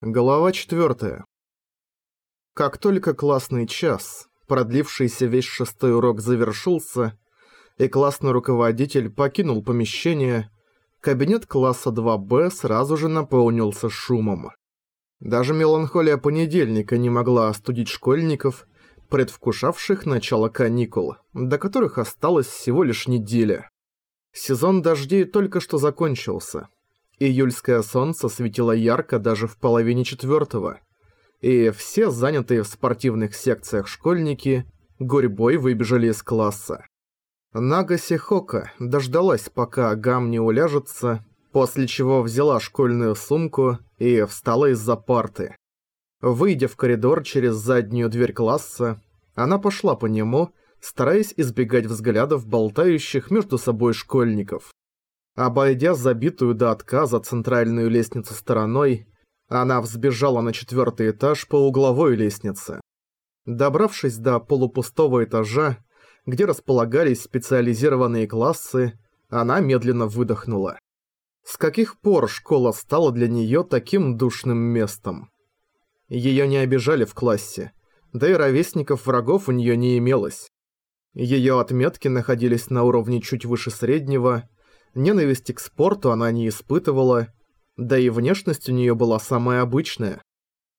Глава 4. Как только классный час, продлившийся весь шестой урок завершился, и классный руководитель покинул помещение, кабинет класса 2Б сразу же наполнился шумом. Даже меланхолия понедельника не могла остудить школьников, предвкушавших начало каникул, до которых осталось всего лишь неделя. Сезон дождей только что закончился – Июльское солнце светило ярко даже в половине четвертого, и все занятые в спортивных секциях школьники гурьбой выбежали из класса. Нага Сихока дождалась, пока Гам не уляжется, после чего взяла школьную сумку и встала из-за парты. Выйдя в коридор через заднюю дверь класса, она пошла по нему, стараясь избегать взглядов болтающих между собой школьников. Обойдя забитую до отказа центральную лестницу стороной, она взбежала на четвертый этаж по угловой лестнице. Добравшись до полупустого этажа, где располагались специализированные классы, она медленно выдохнула. С каких пор школа стала для нее таким душным местом? Ее не обижали в классе, да и ровесников врагов у нее не имелось. Ее отметки находились на уровне чуть выше среднего, ненависти к спорту она не испытывала, да и внешность у нее была самая обычная.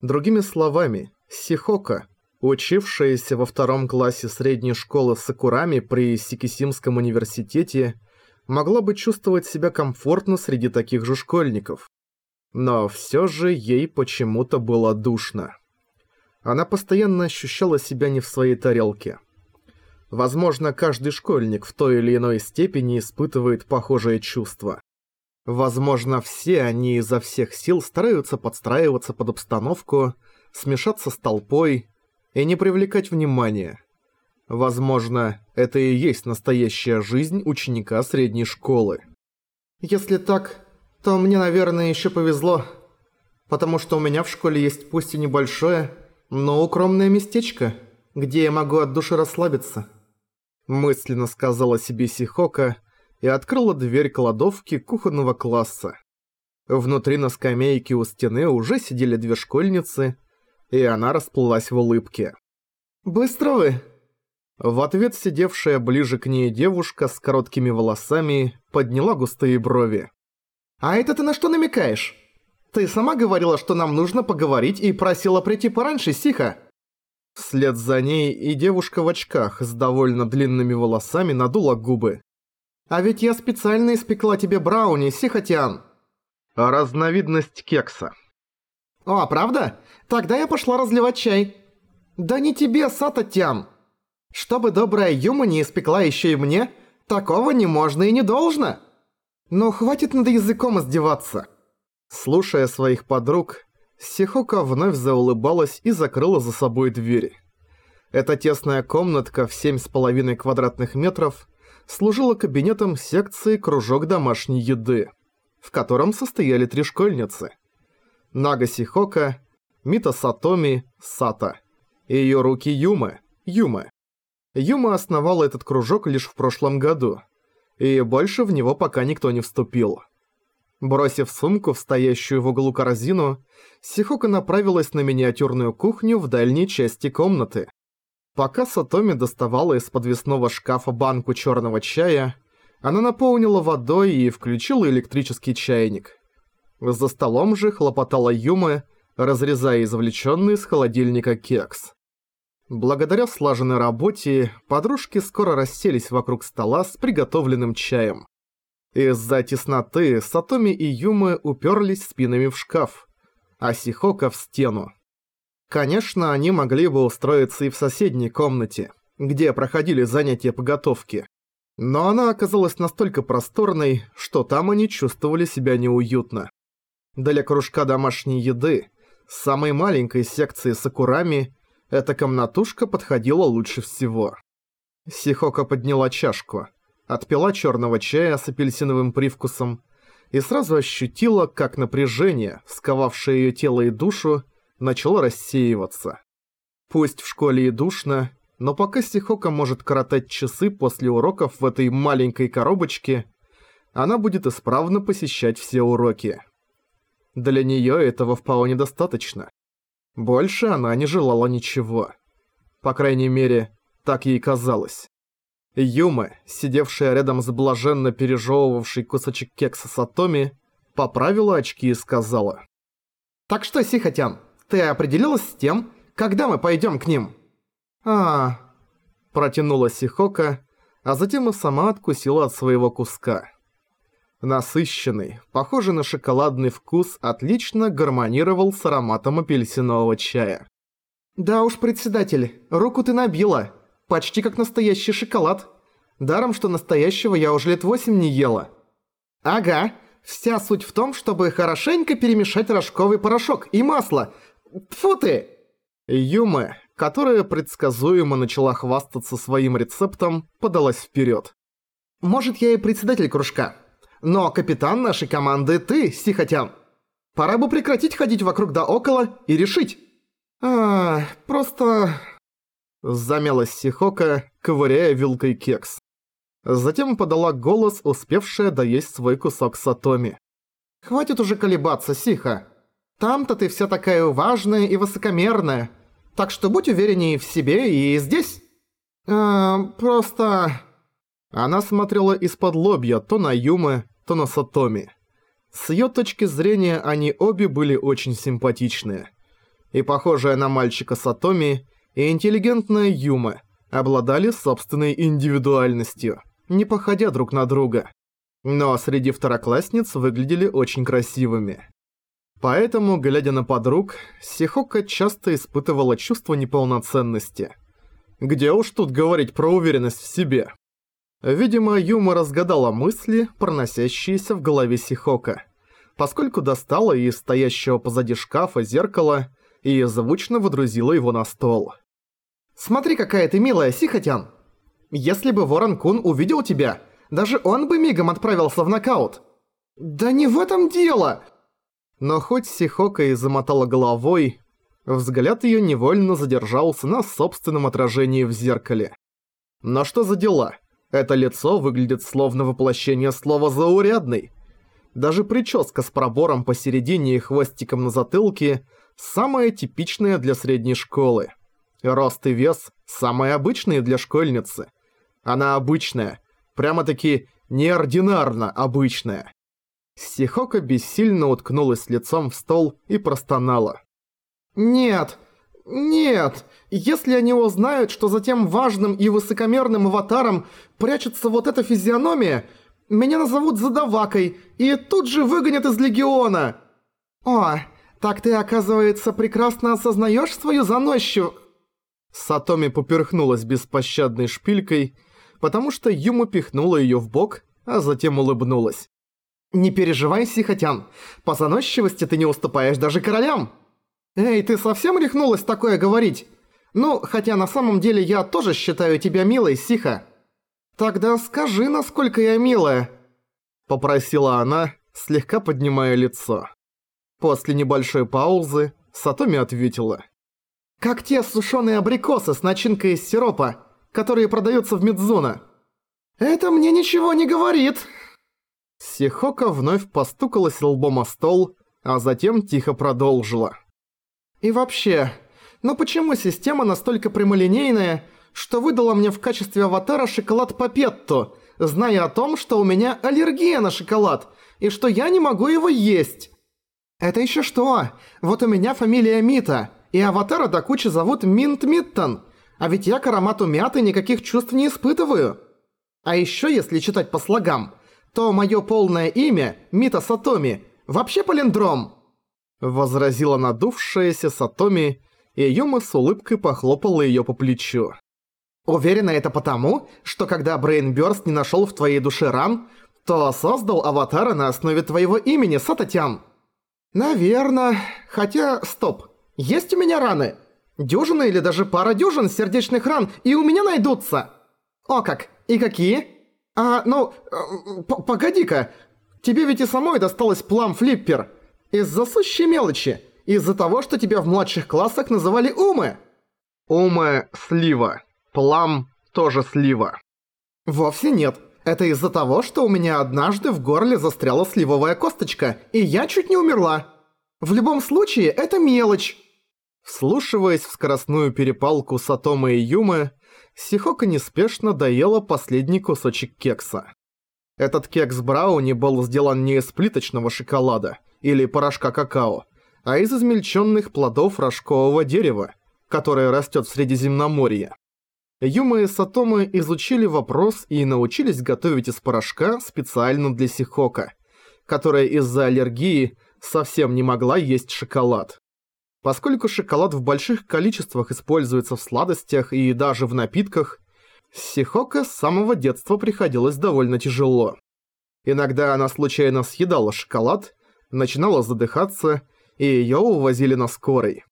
Другими словами, Сихока, учившаяся во втором классе средней школы Сакурами при Сикисимском университете, могла бы чувствовать себя комфортно среди таких же школьников. Но все же ей почему-то было душно. Она постоянно ощущала себя не в своей тарелке. Возможно, каждый школьник в той или иной степени испытывает похожее чувство. Возможно, все они изо всех сил стараются подстраиваться под обстановку, смешаться с толпой и не привлекать внимания. Возможно, это и есть настоящая жизнь ученика средней школы. Если так, то мне, наверное, еще повезло, потому что у меня в школе есть пусть и небольшое, но укромное местечко, где я могу от души расслабиться. Мысленно сказала себе Сихока и открыла дверь кладовки кухонного класса. Внутри на скамейке у стены уже сидели две школьницы, и она расплылась в улыбке. «Быстро вы!» В ответ сидевшая ближе к ней девушка с короткими волосами подняла густые брови. «А это ты на что намекаешь? Ты сама говорила, что нам нужно поговорить и просила прийти пораньше, Сиха!» Вслед за ней и девушка в очках с довольно длинными волосами надула губы. «А ведь я специально испекла тебе брауни, Сихотян!» Разновидность кекса. «О, правда? Тогда я пошла разливать чай». «Да не тебе, Сататян!» «Чтобы добрая Юма не испекла еще и мне, такого не можно и не должно!» «Ну, хватит над языком издеваться!» Слушая своих подруг, Сихока вновь заулыбалась и закрыла за собой двери. Эта тесная комнатка в семь с половиной квадратных метров служила кабинетом секции «Кружок домашней еды», в котором состояли три школьницы. Нага Сихока, Мита Сатоми, Сата и ее руки Юма, Юма. Юма основала этот кружок лишь в прошлом году, и больше в него пока никто не вступил. Бросив сумку в стоящую в углу корзину, Сихока направилась на миниатюрную кухню в дальней части комнаты. Пока Сатоми доставала из подвесного шкафа банку черного чая, она наполнила водой и включила электрический чайник. За столом же хлопотала Юма, разрезая извлеченный из холодильника кекс. Благодаря слаженной работе, подружки скоро расселись вокруг стола с приготовленным чаем. Из-за тесноты Сатоми и Юмы уперлись спинами в шкаф, а Сихока в стену. Конечно, они могли бы устроиться и в соседней комнате, где проходили занятия по готовке. Но она оказалась настолько просторной, что там они чувствовали себя неуютно. Для кружка домашней еды, самой маленькой секции сакурами, эта комнатушка подходила лучше всего. Сихока подняла чашку – отпила черного чая с апельсиновым привкусом и сразу ощутила, как напряжение, сковавшее ее тело и душу, начало рассеиваться. Пусть в школе и душно, но пока Сихока может коротать часы после уроков в этой маленькой коробочке, она будет исправно посещать все уроки. Для неё этого вполне достаточно. Больше она не желала ничего. По крайней мере, так ей казалось. Юма, сидевшая рядом с блаженно пережевывавшей кусочек кекса Сатоми, поправила очки и сказала. «Так что, Сихотян, ты определилась с тем, когда мы пойдем к ним?» а протянула Сихока, а затем и сама откусила от своего куска. Насыщенный, похожий на шоколадный вкус, отлично гармонировал с ароматом апельсинового чая. «Да уж, председатель, руку ты набила. Почти как настоящий шоколад. Даром, что настоящего я уже лет восемь не ела». «Ага, вся суть в том, чтобы хорошенько перемешать рожковый порошок и масло. Тьфу ты!» Юма, которая предсказуемо начала хвастаться своим рецептом, подалась вперед. «Может, я и председатель кружка, но капитан нашей команды ты, Сихотян. Пора бы прекратить ходить вокруг да около и решить». «А, просто...» Замялась Сихока, ковыряя вилкой кекс. Затем подала голос, успевшая доесть свой кусок Сатоми. «Хватит уже колебаться, Сиха. Там-то ты вся такая важная и высокомерная. Так что будь увереннее в себе и здесь». «А, просто...» Она смотрела из-под лобья то на Юмы, то на Сатоми. С её точки зрения они обе были очень симпатичные и похожая на мальчика Сатоми, и интеллигентная Юма обладали собственной индивидуальностью, не походя друг на друга. Но среди второклассниц выглядели очень красивыми. Поэтому, глядя на подруг, Сихока часто испытывала чувство неполноценности. Где уж тут говорить про уверенность в себе? Видимо, Юма разгадала мысли, проносящиеся в голове Сихока, поскольку достала из стоящего позади шкафа зеркало и звучно водрузила его на стол. «Смотри, какая ты милая, Сихотян! Если бы Ворон Кун увидел тебя, даже он бы мигом отправился в нокаут!» «Да не в этом дело!» Но хоть Сихока и замотала головой, взгляд её невольно задержался на собственном отражении в зеркале. Но что за дела? Это лицо выглядит словно воплощение слова «заурядный». Даже прическа с пробором посередине и хвостиком на затылке – самое типичное для средней школы. Рост и вес самые обычные для школьницы. Она обычная, прямо-таки неординарно обычная. Сихока бессильно уткнулась лицом в стол и простонала. «Нет, нет, если они узнают, что за тем важным и высокомерным аватаром прячется вот эта физиономия, меня назовут задавакой и тут же выгонят из Легиона!» «О, «Так ты, оказывается, прекрасно осознаешь свою заносчивую...» Сатоми поперхнулась беспощадной шпилькой, потому что Юма пихнула её в бок, а затем улыбнулась. «Не переживай, Сихотян, по заносчивости ты не уступаешь даже королям!» «Эй, ты совсем рехнулась такое говорить? Ну, хотя на самом деле я тоже считаю тебя милой, Сиха». «Тогда скажи, насколько я милая», — попросила она, слегка поднимая лицо. После небольшой паузы Сатоми ответила. «Как те сушеные абрикосы с начинкой из сиропа, которые продаются в Мидзуна». «Это мне ничего не говорит!» Сихока вновь постукалась лбом о стол, а затем тихо продолжила. «И вообще, но почему система настолько прямолинейная, что выдала мне в качестве аватара шоколад Папетто, зная о том, что у меня аллергия на шоколад, и что я не могу его есть?» «Это еще что? Вот у меня фамилия Мита, и аватара до кучи зовут Минт Миттон, а ведь я к аромату мяты никаких чувств не испытываю. А еще если читать по слогам, то мое полное имя, Мита Сатоми, вообще палиндром!» Возразила надувшаяся Сатоми, и Юма с улыбкой похлопала ее по плечу. «Уверена, это потому, что когда Брейнбёрст не нашел в твоей душе ран, то создал аватара на основе твоего имени, Сататян!» «Наверно. Хотя, стоп. Есть у меня раны? Дюжина или даже пара дюжин сердечных ран, и у меня найдутся. О как! И какие? А, ну, э, погоди-ка. Тебе ведь и самой досталось плам-флиппер. Из-за сущей мелочи. Из-за того, что тебя в младших классах называли Умы. Умы – слива. Плам – тоже слива. Вовсе нет. Это из-за того, что у меня однажды в горле застряла сливовая косточка, и я чуть не умерла. В любом случае, это мелочь. Вслушиваясь в скоростную перепалку Сатома и Юмы, Сихока неспешно доела последний кусочек кекса. Этот кекс брауни был сделан не из плиточного шоколада или порошка какао, а из измельченных плодов рожкового дерева, которое растет в Средиземноморье. Юма и Сатомы изучили вопрос и научились готовить из порошка специально для Сихока, которая из-за аллергии совсем не могла есть шоколад. Поскольку шоколад в больших количествах используется в сладостях и даже в напитках, Сихока с самого детства приходилось довольно тяжело. Иногда она случайно съедала шоколад, начинала задыхаться, и её увозили на скорой.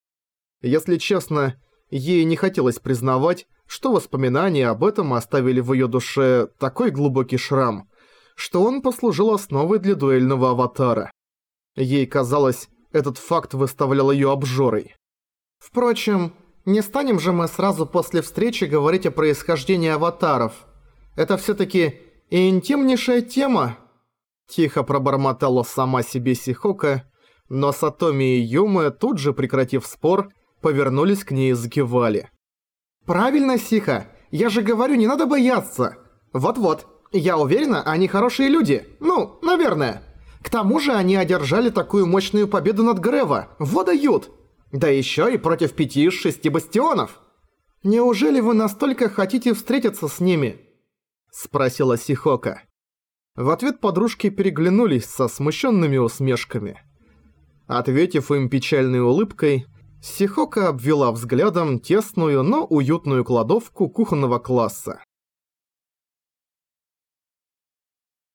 Если честно, ей не хотелось признавать, что воспоминания об этом оставили в её душе такой глубокий шрам, что он послужил основой для дуэльного аватара. Ей казалось, этот факт выставлял её обжорой. Впрочем, не станем же мы сразу после встречи говорить о происхождении аватаров. Это всё-таки интимнейшая тема. Тихо пробормотала сама себе Сихока, но Сатоми и Юмы, тут же прекратив спор, повернулись к ней и закивали. «Правильно, Сиха. Я же говорю, не надо бояться. Вот-вот. Я уверена, они хорошие люди. Ну, наверное. К тому же они одержали такую мощную победу над Грева. Вот дают!» Да еще и против пяти из шести бастионов. Неужели вы настолько хотите встретиться с ними? Спросила Сихока. В ответ подружки переглянулись со смущенными усмешками. Ответив им печальной улыбкой, Сихока обвела взглядом тесную, но уютную кладовку кухонного класса.